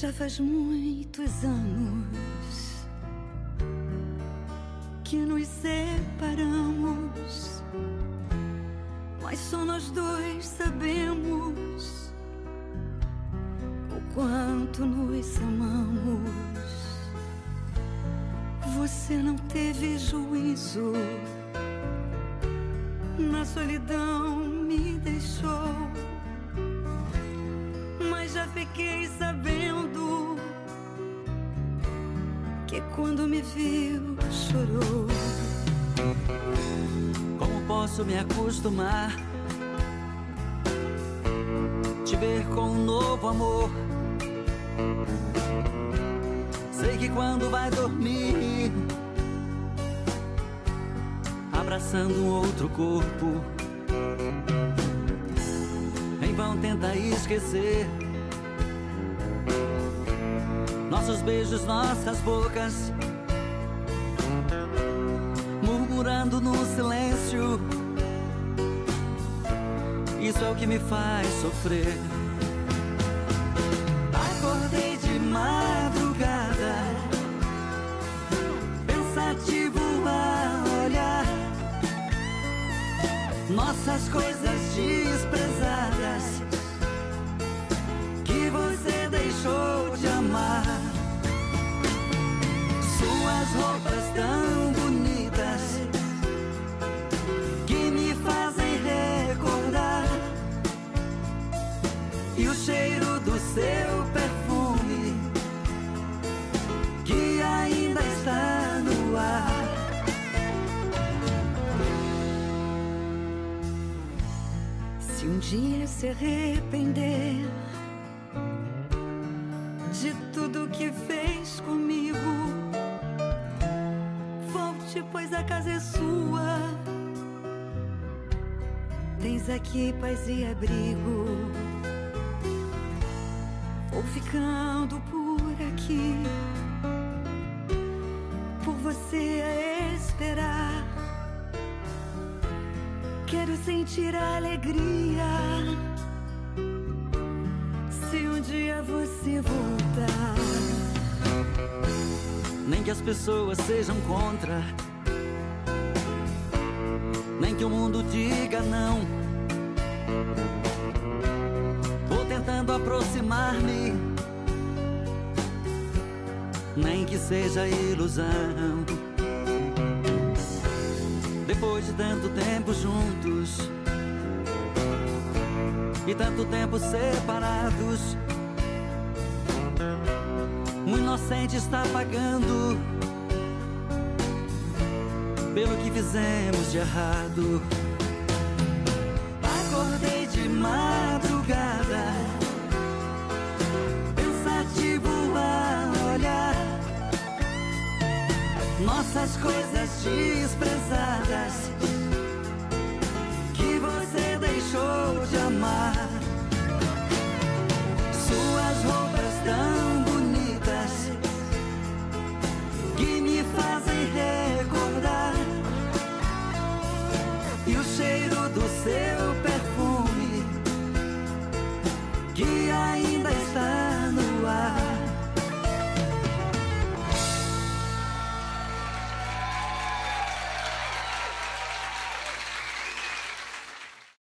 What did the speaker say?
Já faz muitos anos que nos separamos, mas só nós dois sabemos o quanto nos amamos. Você não teve juízo, na solidão me deixou, mas já fiquei sabendo que quando me viu chorou. Como posso me acostumar? Te ver com um novo amor. Sei que quando vai dormir, abraçando um outro corpo, em vão tenta esquecer nossos beijos, nossas bocas, murmurando no silêncio. Isso é o que me faz sofrer. Acordei de madrugada, pensativo a olhar nossas coisas desprezadas deixou de amar. Suas roupas tão bonitas que me fazem recordar e o cheiro do seu perfume que ainda está no ar. Se um dia se arrepender que fez comigo, volte, pois a casa é sua. Tens aqui paz e abrigo. Vou ficando por aqui, por você a esperar. Quero sentir a alegria. Um dia você voltar, Nem que as pessoas sejam contra, nem que o mundo diga não. Vou tentando aproximar-me, nem que seja ilusão. Depois de tanto tempo juntos e tanto tempo separados. Um inocente está pagando pelo que fizemos de errado. Acordei de madrugada, pensativo a olhar nossas coisas de amar.